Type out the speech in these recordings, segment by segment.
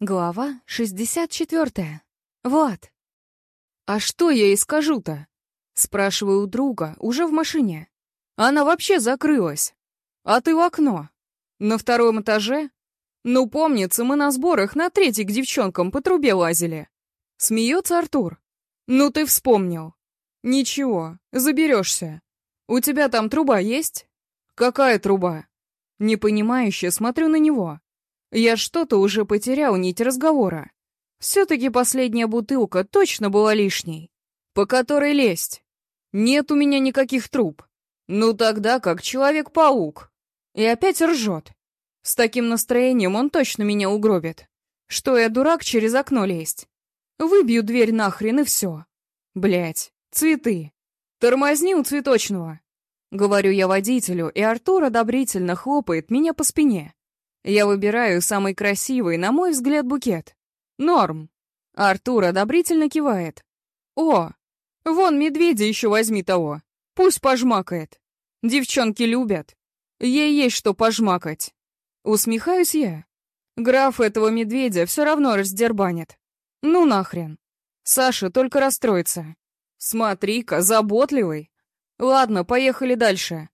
Глава 64. Вот. «А что я ей скажу-то?» Спрашиваю у друга, уже в машине. Она вообще закрылась. А ты в окно. На втором этаже? Ну, помнится, мы на сборах на третий к девчонкам по трубе лазили. Смеется Артур. Ну, ты вспомнил. Ничего, заберешься. У тебя там труба есть? Какая труба? Непонимающе смотрю на него. Я что-то уже потерял нить разговора. Все-таки последняя бутылка точно была лишней. По которой лезть? Нет у меня никаких труб. Ну тогда как Человек-паук. И опять ржет. С таким настроением он точно меня угробит. Что я дурак через окно лезть? Выбью дверь нахрен и все. Блять, цветы. Тормозни у цветочного. Говорю я водителю, и Артур одобрительно хлопает меня по спине. Я выбираю самый красивый, на мой взгляд, букет. Норм. Артур одобрительно кивает. О, вон медведя еще возьми того. Пусть пожмакает. Девчонки любят. Ей есть что пожмакать. Усмехаюсь я. Граф этого медведя все равно раздербанит. Ну нахрен. Саша только расстроится. Смотри-ка, заботливый. Ладно, поехали дальше.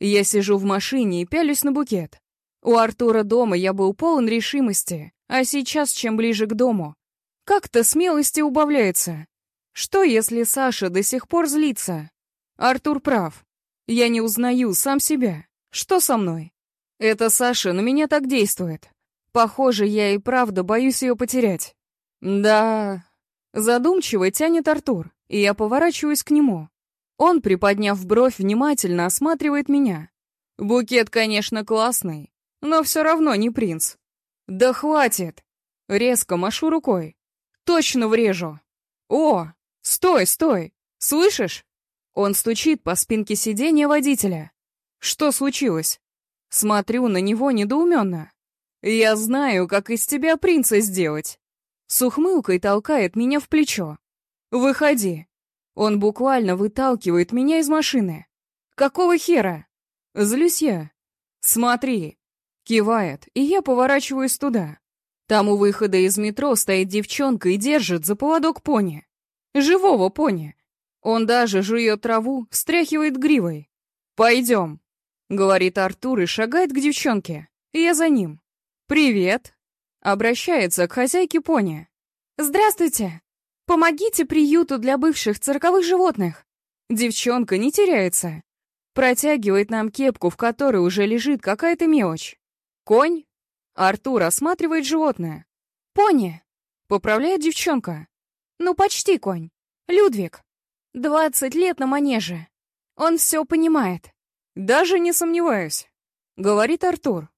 Я сижу в машине и пялюсь на букет. У Артура дома я был полон решимости, а сейчас, чем ближе к дому, как-то смелости убавляется. Что, если Саша до сих пор злится? Артур прав. Я не узнаю сам себя. Что со мной? Это Саша на меня так действует. Похоже, я и правда боюсь ее потерять. Да. Задумчиво тянет Артур, и я поворачиваюсь к нему. Он, приподняв бровь, внимательно осматривает меня. Букет, конечно, классный, но все равно не принц. Да хватит! Резко машу рукой. Точно врежу. О, стой, стой! Слышишь? Он стучит по спинке сиденья водителя. Что случилось? Смотрю на него недоуменно. Я знаю, как из тебя принца сделать. С ухмылкой толкает меня в плечо. Выходи. Он буквально выталкивает меня из машины. Какого хера? Злюсь я. Смотри, Кивает, и я поворачиваюсь туда. Там у выхода из метро стоит девчонка и держит за поводок пони. Живого пони. Он даже жует траву, встряхивает гривой. «Пойдем», — говорит Артур и шагает к девчонке. Я за ним. «Привет», — обращается к хозяйке пони. «Здравствуйте. Помогите приюту для бывших цирковых животных». Девчонка не теряется. Протягивает нам кепку, в которой уже лежит какая-то мелочь. «Конь?» Артур осматривает животное. «Пони!» — поправляет девчонка. «Ну, почти конь. Людвиг. Двадцать лет на манеже. Он все понимает». «Даже не сомневаюсь», — говорит Артур.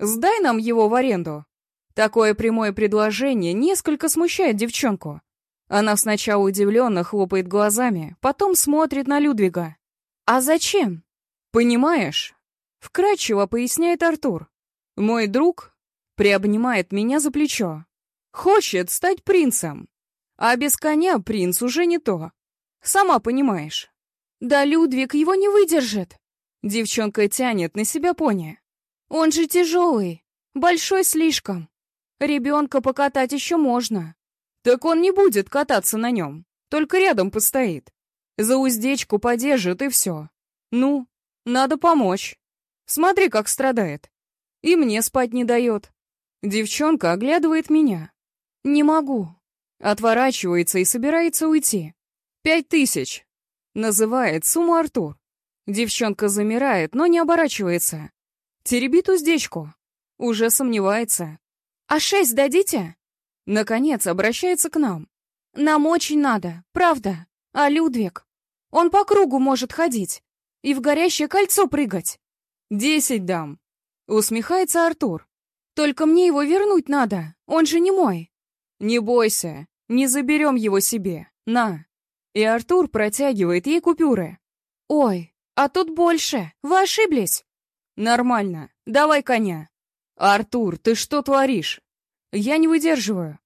«Сдай нам его в аренду». Такое прямое предложение несколько смущает девчонку. Она сначала удивленно хлопает глазами, потом смотрит на Людвига. «А зачем?» «Понимаешь?» — вкратчиво поясняет Артур. Мой друг приобнимает меня за плечо. Хочет стать принцем. А без коня принц уже не то. Сама понимаешь. Да Людвиг его не выдержит. Девчонка тянет на себя пони. Он же тяжелый, большой слишком. Ребенка покатать еще можно. Так он не будет кататься на нем, только рядом постоит. За уздечку подержит и все. Ну, надо помочь. Смотри, как страдает. И мне спать не дает. Девчонка оглядывает меня. Не могу. Отворачивается и собирается уйти. Пять тысяч. Называет сумму Артур. Девчонка замирает, но не оборачивается. Теребит уздечку. Уже сомневается. «А шесть дадите?» Наконец обращается к нам. «Нам очень надо, правда. А Людвиг? Он по кругу может ходить и в горящее кольцо прыгать». «Десять дам», Усмехается Артур. Только мне его вернуть надо, он же не мой. Не бойся, не заберем его себе. На. И Артур протягивает ей купюры. Ой, а тут больше. Вы ошиблись. Нормально. Давай коня. Артур, ты что творишь? Я не выдерживаю.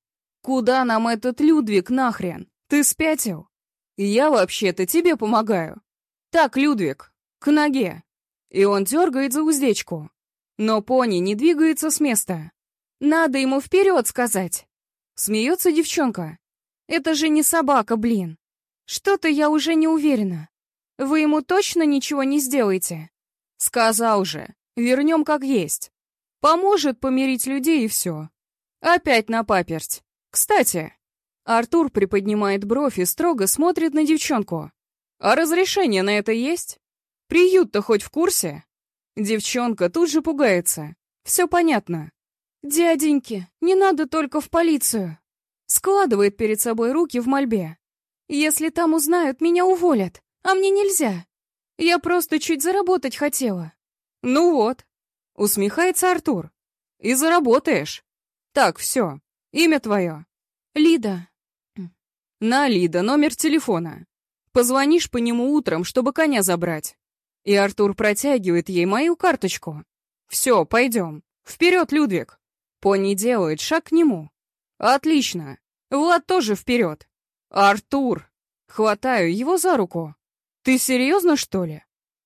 Куда нам этот Людвиг нахрен? Ты спятил? Я вообще-то тебе помогаю. Так, Людвиг, к ноге. И он дергает за уздечку. Но пони не двигается с места. Надо ему вперед сказать. Смеется девчонка. Это же не собака, блин. Что-то я уже не уверена. Вы ему точно ничего не сделаете? Сказал же. Вернем как есть. Поможет помирить людей и все. Опять на паперть. Кстати, Артур приподнимает бровь и строго смотрит на девчонку. А разрешение на это есть? Приют-то хоть в курсе? Девчонка тут же пугается. Все понятно. «Дяденьки, не надо только в полицию!» Складывает перед собой руки в мольбе. «Если там узнают, меня уволят, а мне нельзя. Я просто чуть заработать хотела». «Ну вот», — усмехается Артур. «И заработаешь. Так, все. Имя твое?» «Лида». «На, Лида, номер телефона. Позвонишь по нему утром, чтобы коня забрать». И Артур протягивает ей мою карточку. «Все, пойдем. Вперед, Людвиг!» Пони делает шаг к нему. Отлично. Влад тоже вперед. Артур. Хватаю его за руку. Ты серьезно, что ли?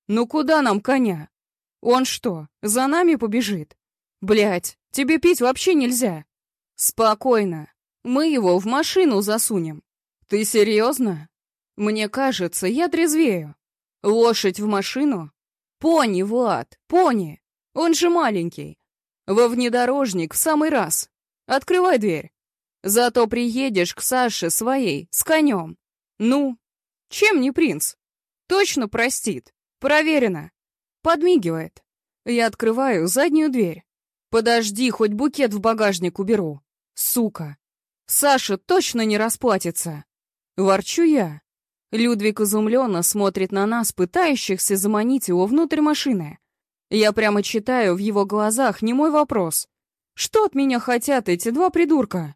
Ну куда нам коня? Он что, за нами побежит? Блять, тебе пить вообще нельзя. Спокойно. Мы его в машину засунем. Ты серьезно? Мне кажется, я трезвею. Лошадь в машину? Пони, Влад, пони. Он же маленький. Во внедорожник в самый раз. Открывай дверь. Зато приедешь к Саше своей, с конем. Ну, чем не принц? Точно простит. Проверено. Подмигивает. Я открываю заднюю дверь. Подожди, хоть букет в багажник уберу. Сука. Саша точно не расплатится. Ворчу я. Людвиг изумленно смотрит на нас, пытающихся заманить его внутрь машины. Я прямо читаю в его глазах не мой вопрос. Что от меня хотят эти два придурка?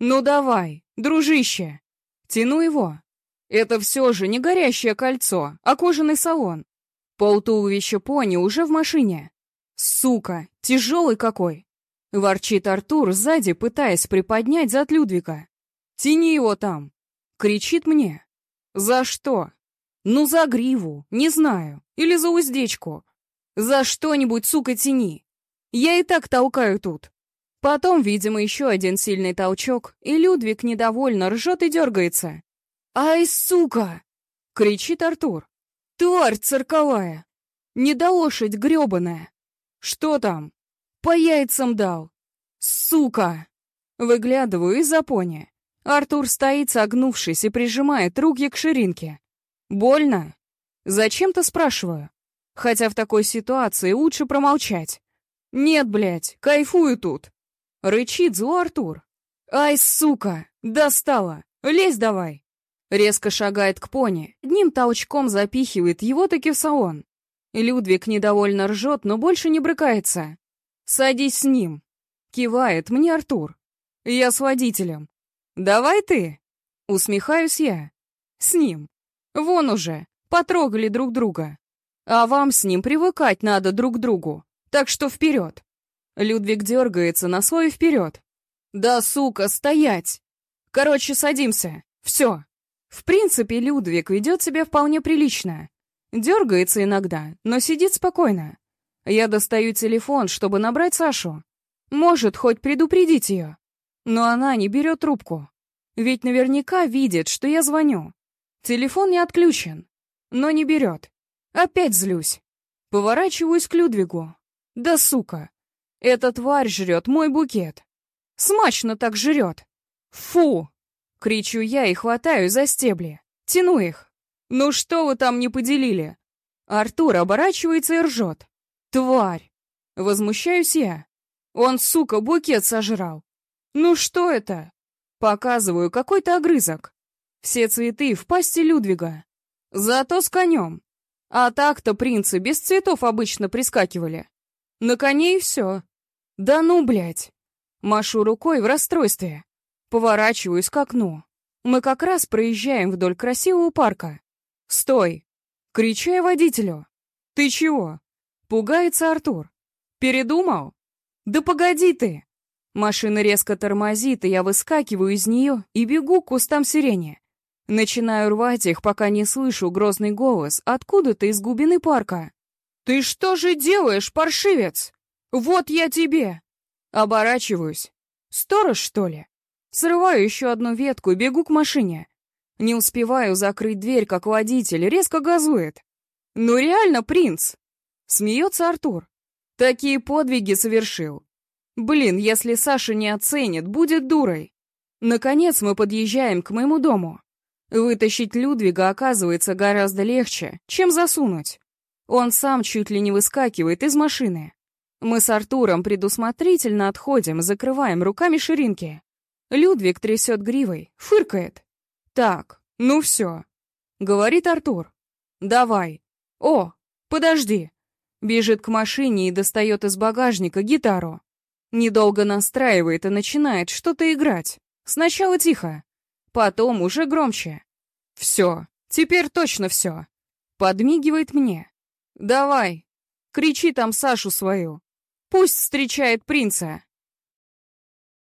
Ну давай, дружище. Тяну его. Это все же не горящее кольцо, а кожаный салон. Полтуловища пони уже в машине. Сука, тяжелый какой. Ворчит Артур сзади, пытаясь приподнять зад Людвига. «Тяни его там!» Кричит мне. «За что?» «Ну, за гриву, не знаю. Или за уздечку. За что-нибудь, сука, тяни. Я и так толкаю тут. Потом, видимо, еще один сильный толчок, и Людвиг недовольно ржет и дергается. «Ай, сука!» — кричит Артур. «Тварь цирковая! Недолошадь гребаная! Что там? По яйцам дал! Сука!» Выглядываю из-за пони. Артур стоит, согнувшись, и прижимает руки к ширинке. «Больно?» Зачем-то спрашиваю. Хотя в такой ситуации лучше промолчать. «Нет, блядь, кайфую тут!» Рычит зло Артур. «Ай, сука! Достала! Лезь давай!» Резко шагает к пони, одним толчком запихивает его таки в салон. Людвиг недовольно ржет, но больше не брыкается. «Садись с ним!» Кивает мне Артур. «Я с водителем». «Давай ты!» Усмехаюсь я. «С ним. Вон уже, потрогали друг друга. А вам с ним привыкать надо друг к другу. Так что вперед. Людвиг дергается на свой вперед. Да, сука, стоять! Короче, садимся. Все. В принципе, Людвиг ведет себя вполне прилично. Дергается иногда, но сидит спокойно. Я достаю телефон, чтобы набрать Сашу. Может, хоть предупредить ее. Но она не берет трубку. Ведь наверняка видит, что я звоню. Телефон не отключен, но не берет. Опять злюсь. Поворачиваюсь к Людвигу. Да сука! Эта тварь жрет мой букет. Смачно так жрет. Фу! Кричу я и хватаю за стебли. Тяну их. Ну что вы там не поделили? Артур оборачивается и ржет. Тварь! Возмущаюсь я. Он, сука, букет сожрал. Ну что это? Показываю какой-то огрызок. Все цветы в пасти Людвига. Зато с конем. А так-то принцы без цветов обычно прискакивали. На коне и все. Да ну, блядь. Машу рукой в расстройстве. Поворачиваюсь к окну. Мы как раз проезжаем вдоль красивого парка. «Стой!» Кричу я водителю. «Ты чего?» Пугается Артур. «Передумал?» «Да погоди ты!» Машина резко тормозит, и я выскакиваю из нее и бегу к кустам сирени. Начинаю рвать их, пока не слышу грозный голос откуда-то из глубины парка. «Ты что же делаешь, паршивец? Вот я тебе!» Оборачиваюсь. Сторож, что ли? Срываю еще одну ветку и бегу к машине. Не успеваю закрыть дверь, как водитель резко газует. «Ну реально, принц!» Смеется Артур. Такие подвиги совершил. Блин, если Саша не оценит, будет дурой. Наконец мы подъезжаем к моему дому. Вытащить Людвига оказывается гораздо легче, чем засунуть. Он сам чуть ли не выскакивает из машины. Мы с Артуром предусмотрительно отходим, закрываем руками ширинки. Людвиг трясет гривой, фыркает. «Так, ну все», — говорит Артур. «Давай. О, подожди». Бежит к машине и достает из багажника гитару. Недолго настраивает и начинает что-то играть. Сначала тихо, потом уже громче. Все, теперь точно все. Подмигивает мне. «Давай, кричи там Сашу свою. Пусть встречает принца».